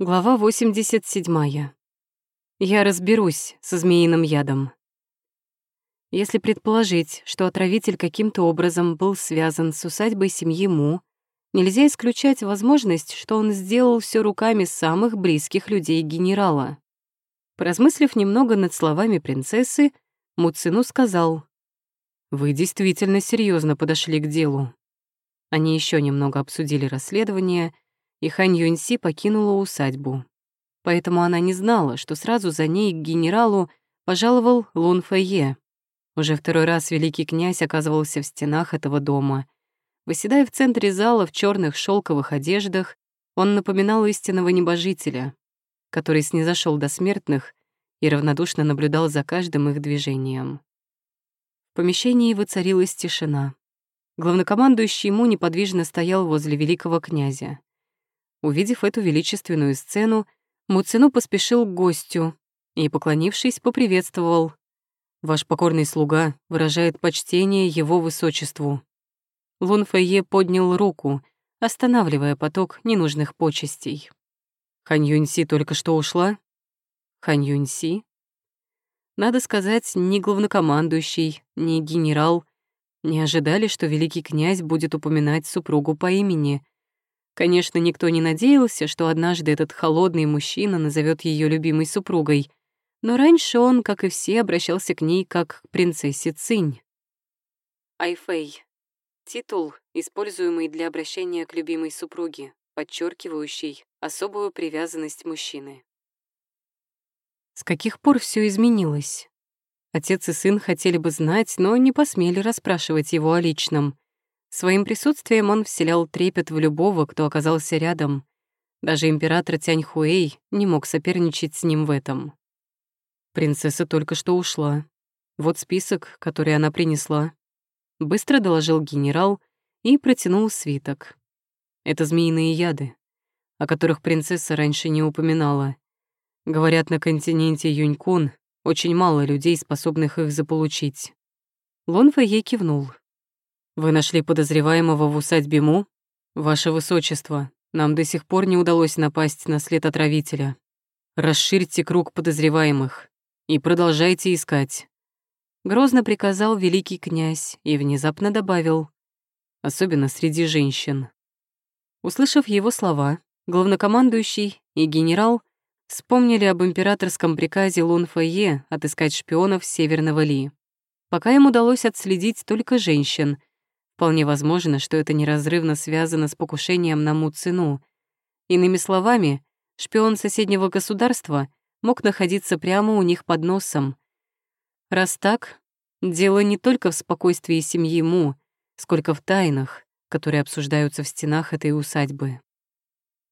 Глава 87. Я разберусь со змеиным ядом. Если предположить, что отравитель каким-то образом был связан с усадьбой семьи Му, нельзя исключать возможность, что он сделал все руками самых близких людей генерала. Поразмыслив немного над словами принцессы, Муцину сказал, «Вы действительно серьезно подошли к делу». Они еще немного обсудили расследование — и Хань Юньси покинула усадьбу. Поэтому она не знала, что сразу за ней к генералу пожаловал Лун Фэйе. Уже второй раз великий князь оказывался в стенах этого дома. Выседая в центре зала в черных шелковых одеждах, он напоминал истинного небожителя, который снизошел до смертных и равнодушно наблюдал за каждым их движением. В помещении воцарилась тишина. Главнокомандующий ему неподвижно стоял возле великого князя. Увидев эту величественную сцену, Муцину поспешил к гостю и, поклонившись, поприветствовал. «Ваш покорный слуга выражает почтение его высочеству». Лун Фэйе поднял руку, останавливая поток ненужных почестей. «Хань Юньси только что ушла?» «Хань Юньси?» Надо сказать, ни главнокомандующий, ни генерал не ожидали, что великий князь будет упоминать супругу по имени — Конечно, никто не надеялся, что однажды этот холодный мужчина назовет ее любимой супругой, но раньше он, как и все, обращался к ней как к принцессе Цинь. Айфэй — титул, используемый для обращения к любимой супруге, подчеркивающий особую привязанность мужчины. С каких пор все изменилось? Отец и сын хотели бы знать, но не посмели расспрашивать его о личном. Своим присутствием он вселял трепет в любого, кто оказался рядом. Даже император Тяньхуэй не мог соперничать с ним в этом. Принцесса только что ушла. Вот список, который она принесла. Быстро доложил генерал и протянул свиток. Это змеиные яды, о которых принцесса раньше не упоминала. Говорят, на континенте Юнькун очень мало людей, способных их заполучить. Лон Фэйе кивнул. Вы нашли подозреваемого в усадьбе Му? Ваше Высочество, нам до сих пор не удалось напасть на след отравителя. Расширьте круг подозреваемых и продолжайте искать. Грозно приказал великий князь и внезапно добавил, особенно среди женщин. Услышав его слова, главнокомандующий и генерал вспомнили об императорском приказе Лун Фэйе отыскать шпионов Северного Ли. Пока им удалось отследить только женщин, Вполне возможно, что это неразрывно связано с покушением на Муцину. Иными словами, шпион соседнего государства мог находиться прямо у них под носом. Раз так, дело не только в спокойствии семьи Му, сколько в тайнах, которые обсуждаются в стенах этой усадьбы.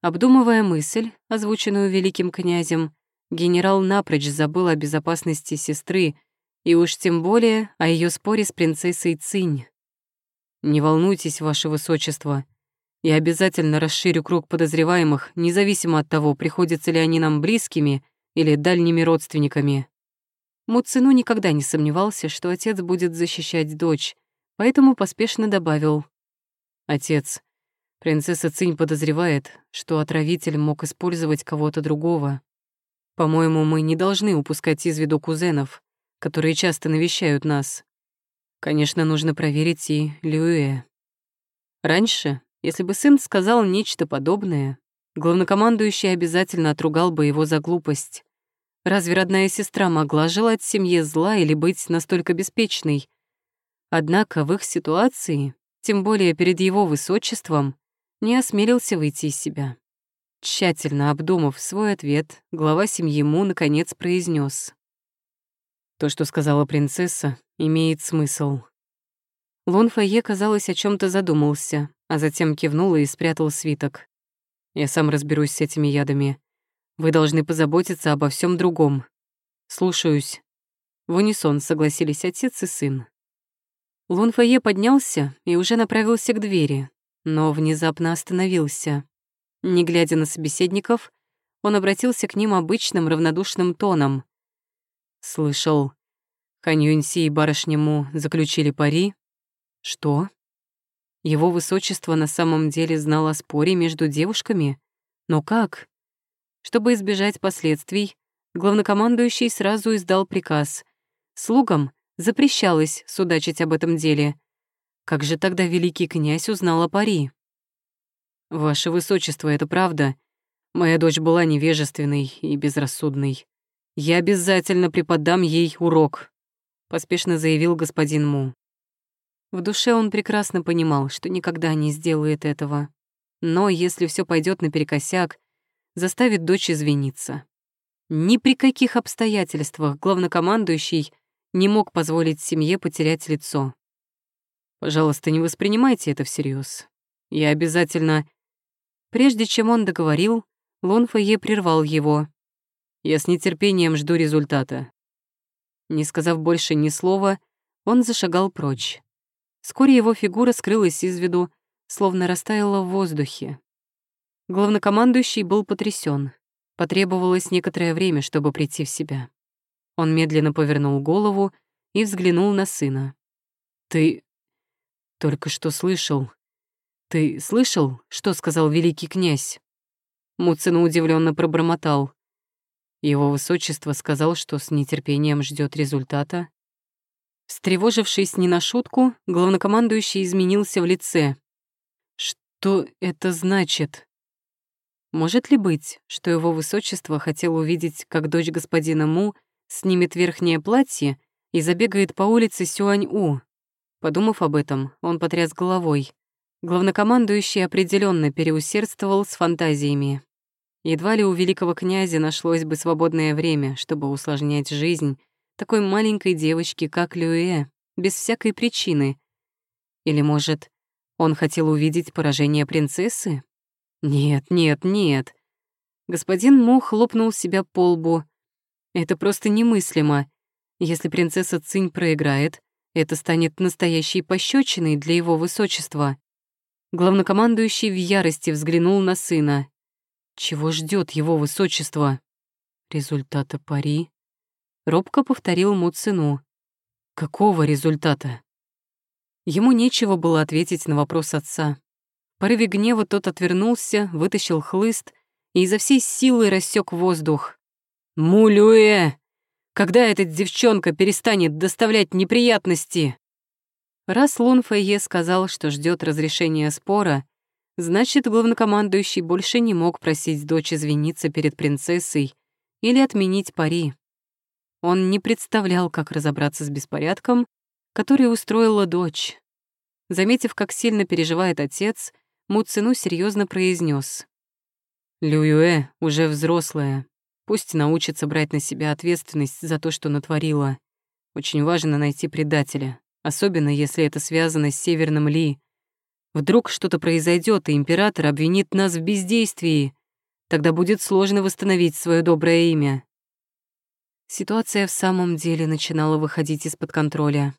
Обдумывая мысль, озвученную великим князем, генерал напрочь забыл о безопасности сестры и уж тем более о ее споре с принцессой Цинь. «Не волнуйтесь, ваше высочество. Я обязательно расширю круг подозреваемых, независимо от того, приходятся ли они нам близкими или дальними родственниками». Муцину никогда не сомневался, что отец будет защищать дочь, поэтому поспешно добавил. «Отец, принцесса Цинь подозревает, что отравитель мог использовать кого-то другого. По-моему, мы не должны упускать из виду кузенов, которые часто навещают нас. Конечно, нужно проверить и Люэ. Раньше, если бы сын сказал нечто подобное, главнокомандующий обязательно отругал бы его за глупость. Разве родная сестра могла желать семье зла или быть настолько беспечной? Однако в их ситуации, тем более перед его высочеством, не осмелился выйти из себя. Тщательно обдумав свой ответ, глава семьи Му наконец произнес: то, что сказала принцесса, имеет смысл. Лун Файе, казалось, о чем то задумался, а затем кивнул и спрятал свиток. «Я сам разберусь с этими ядами. Вы должны позаботиться обо всем другом. Слушаюсь». В унисон согласились отец и сын. Лун Файе поднялся и уже направился к двери, но внезапно остановился. Не глядя на собеседников, он обратился к ним обычным равнодушным тоном — Слышал, Хань и барышня Му заключили пари? Что? Его высочество на самом деле знал о споре между девушками? Но как? Чтобы избежать последствий, главнокомандующий сразу издал приказ. Слугам запрещалось судачить об этом деле. Как же тогда великий князь узнал о пари? «Ваше высочество, это правда. Моя дочь была невежественной и безрассудной. Я обязательно преподам ей урок», — поспешно заявил господин Му. В душе он прекрасно понимал, что никогда не сделает этого. Но если все пойдет наперекосяк, заставит дочь извиниться. Ни при каких обстоятельствах главнокомандующий не мог позволить семье потерять лицо. Пожалуйста, не воспринимайте это всерьез. Я обязательно... Прежде чем он договорил, Лон Фойе прервал его. Я с нетерпением жду результата. Не сказав больше ни слова, он зашагал прочь. Вскоре его фигура скрылась из виду, словно растаяла в воздухе. Главнокомандующий был потрясен. Потребовалось некоторое время, чтобы прийти в себя. Он медленно повернул голову и взглянул на сына. «Ты только что слышал. Ты слышал, что сказал великий князь?» Муцина удивленно пробормотал. Его высочество сказал, что с нетерпением ждет результата. Встревожившись не на шутку, главнокомандующий изменился в лице. Что это значит? Может ли быть, что его высочество хотел увидеть, как дочь господина Му снимет верхнее платье и забегает по улице Сюань-У? Подумав об этом, он потряс головой. Главнокомандующий определенно переусердствовал с фантазиями. Едва ли у великого князя нашлось бы свободное время, чтобы усложнять жизнь такой маленькой девочки, как Люэ, без всякой причины. Или, может, он хотел увидеть поражение принцессы? Нет, нет, нет. Господин Мо хлопнул себя по лбу. Это просто немыслимо. Если принцесса Цинь проиграет, это станет настоящей пощечиной для его высочества. Главнокомандующий в ярости взглянул на сына. Чего ждет его высочество? Результата пари? Робко повторил Мут сыну. Какого результата? Ему нечего было ответить на вопрос отца. В порыве гнева тот отвернулся, вытащил хлыст и изо всей силы рассек воздух. «Мулюэ! Когда эта девчонка перестанет доставлять неприятности?» Раз Лун Фэйе сказал, что ждет разрешения спора, значит, главнокомандующий больше не мог просить дочь извиниться перед принцессой или отменить пари. Он не представлял, как разобраться с беспорядком, который устроила дочь. Заметив, как сильно переживает отец, Муцину серьезно произнес: «Лююэ уже взрослая. Пусть научится брать на себя ответственность за то, что натворила. Очень важно найти предателя, особенно если это связано с Северным Ли. Вдруг что-то произойдет, и император обвинит нас в бездействии. Тогда будет сложно восстановить свое доброе имя». Ситуация в самом деле начинала выходить из-под контроля.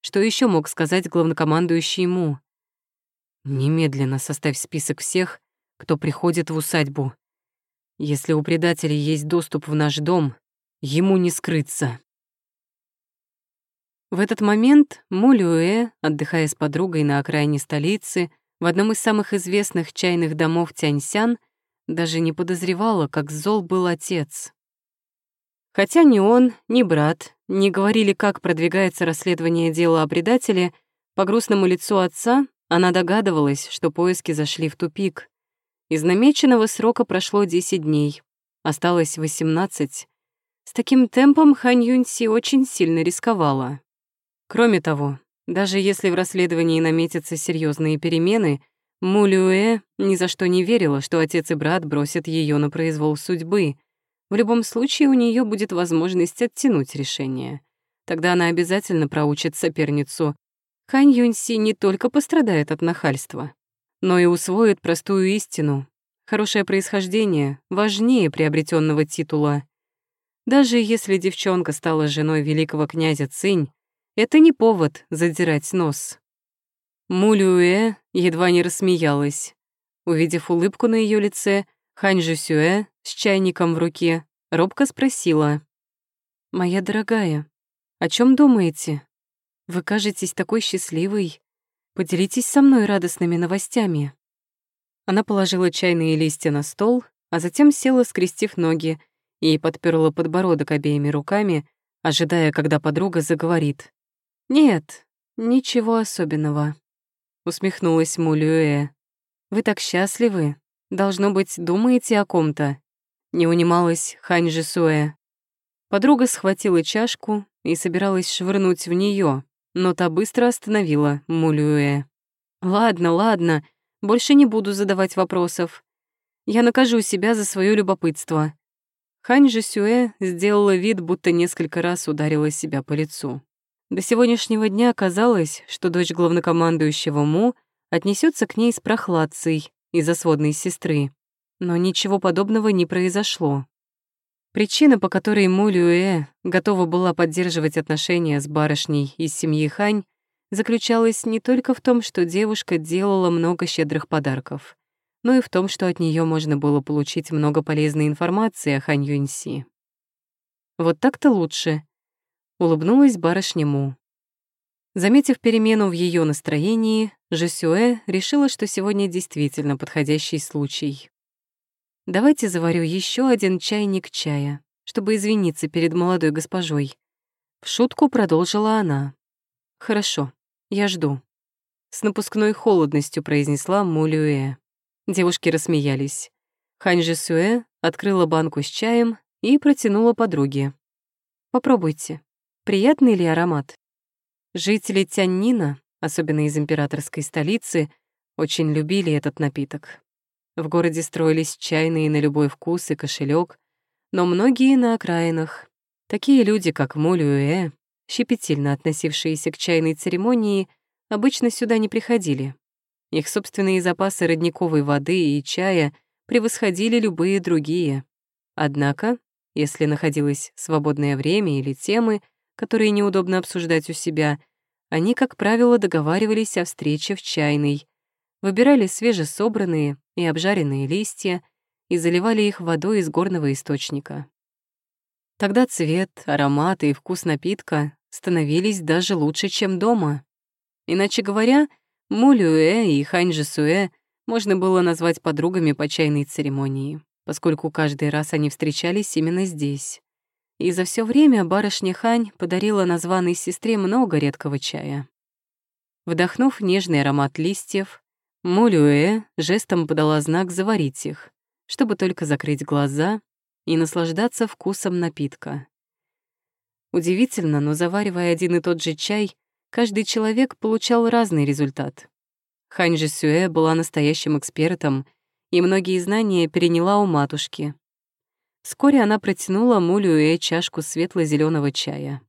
Что еще мог сказать главнокомандующий ему? Немедленно составь список всех, кто приходит в усадьбу. Если у предателей есть доступ в наш дом, ему не скрыться. В этот момент Мулюэ, отдыхая с подругой на окраине столицы, в одном из самых известных чайных домов Тяньсян, даже не подозревала, как зол был отец. Хотя ни он, ни брат не говорили, как продвигается расследование дела о предателе, по грустному лицу отца она догадывалась, что поиски зашли в тупик. Из намеченного срока прошло 10 дней, осталось 18. С таким темпом Хань Юньси очень сильно рисковала. Кроме того, даже если в расследовании наметятся серьезные перемены, Мулюэ ни за что не верила, что отец и брат бросят ее на произвол судьбы — в любом случае у нее будет возможность оттянуть решение. Тогда она обязательно проучит соперницу. Хань Юньси не только пострадает от нахальства, но и усвоит простую истину. Хорошее происхождение важнее приобретенного титула. Даже если девчонка стала женой великого князя Цинь, это не повод задирать нос. Мулюэ едва не рассмеялась. Увидев улыбку на ее лице, Хань Жусюэ с чайником в руке робко спросила. «Моя дорогая, о чем думаете? Вы кажетесь такой счастливой. Поделитесь со мной радостными новостями». Она положила чайные листья на стол, а затем села, скрестив ноги, и подперла подбородок обеими руками, ожидая, когда подруга заговорит. «Нет, ничего особенного», — усмехнулась Мулюэ. «Вы так счастливы. Должно быть, думаете о ком-то?» Не унималась Хань Жисуэ. Подруга схватила чашку и собиралась швырнуть в нее, но та быстро остановила Мулюэ. «Ладно, ладно, больше не буду задавать вопросов. Я накажу себя за свое любопытство». Хань Жисюэ сделала вид, будто несколько раз ударила себя по лицу. До сегодняшнего дня казалось, что дочь главнокомандующего Му отнесется к ней с прохладцей из-за сводной сестры. Но ничего подобного не произошло. Причина, по которой Му Люэ готова была поддерживать отношения с барышней из семьи Хань, заключалась не только в том, что девушка делала много щедрых подарков, но и в том, что от нее можно было получить много полезной информации о Хань Юньси. Вот так-то лучше, улыбнулась барышня Му. Заметив перемену в ее настроении, Жесюэ решила, что сегодня действительно подходящий случай. «Давайте заварю еще один чайник чая, чтобы извиниться перед молодой госпожой». В шутку продолжила она. «Хорошо, я жду». С напускной холодностью произнесла Мулюэ. Девушки рассмеялись. Хань Жесюэ открыла банку с чаем и протянула подруге. «Попробуйте. Приятный ли аромат? Жители Тяньнина, особенно из императорской столицы, очень любили этот напиток. В городе строились чайные на любой вкус и кошелек, но многие на окраинах, такие люди, как Молюэ, щепетильно относившиеся к чайной церемонии, обычно сюда не приходили. Их собственные запасы родниковой воды и чая превосходили любые другие. Однако, если находилось свободное время или темы, которые неудобно обсуждать у себя, они, как правило, договаривались о встрече в чайной, выбирали свежесобранные и обжаренные листья и заливали их водой из горного источника. Тогда цвет, аромат и вкус напитка становились даже лучше, чем дома. Иначе говоря, Мулюэ и Ханьжисуэ можно было назвать подругами по чайной церемонии, поскольку каждый раз они встречались именно здесь. И за все время барышня Хань подарила названной сестре много редкого чая. Вдохнув нежный аромат листьев, Молюэ жестом подала знак заварить их, чтобы только закрыть глаза и наслаждаться вкусом напитка. Удивительно, но заваривая один и тот же чай, каждый человек получал разный результат. Хань Жисюэ была настоящим экспертом, и многие знания переняла у матушки, Вскоре она протянула Мулюэ чашку светло зеленого чая.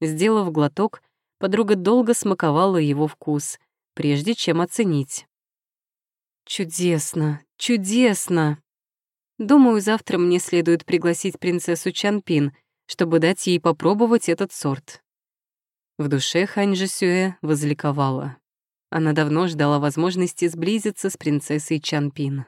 Сделав глоток, подруга долго смаковала его вкус, прежде чем оценить. «Чудесно, чудесно! Думаю, завтра мне следует пригласить принцессу Чанпин, чтобы дать ей попробовать этот сорт». В душе Хань Жисюэ возликовала. Она давно ждала возможности сблизиться с принцессой Чанпин.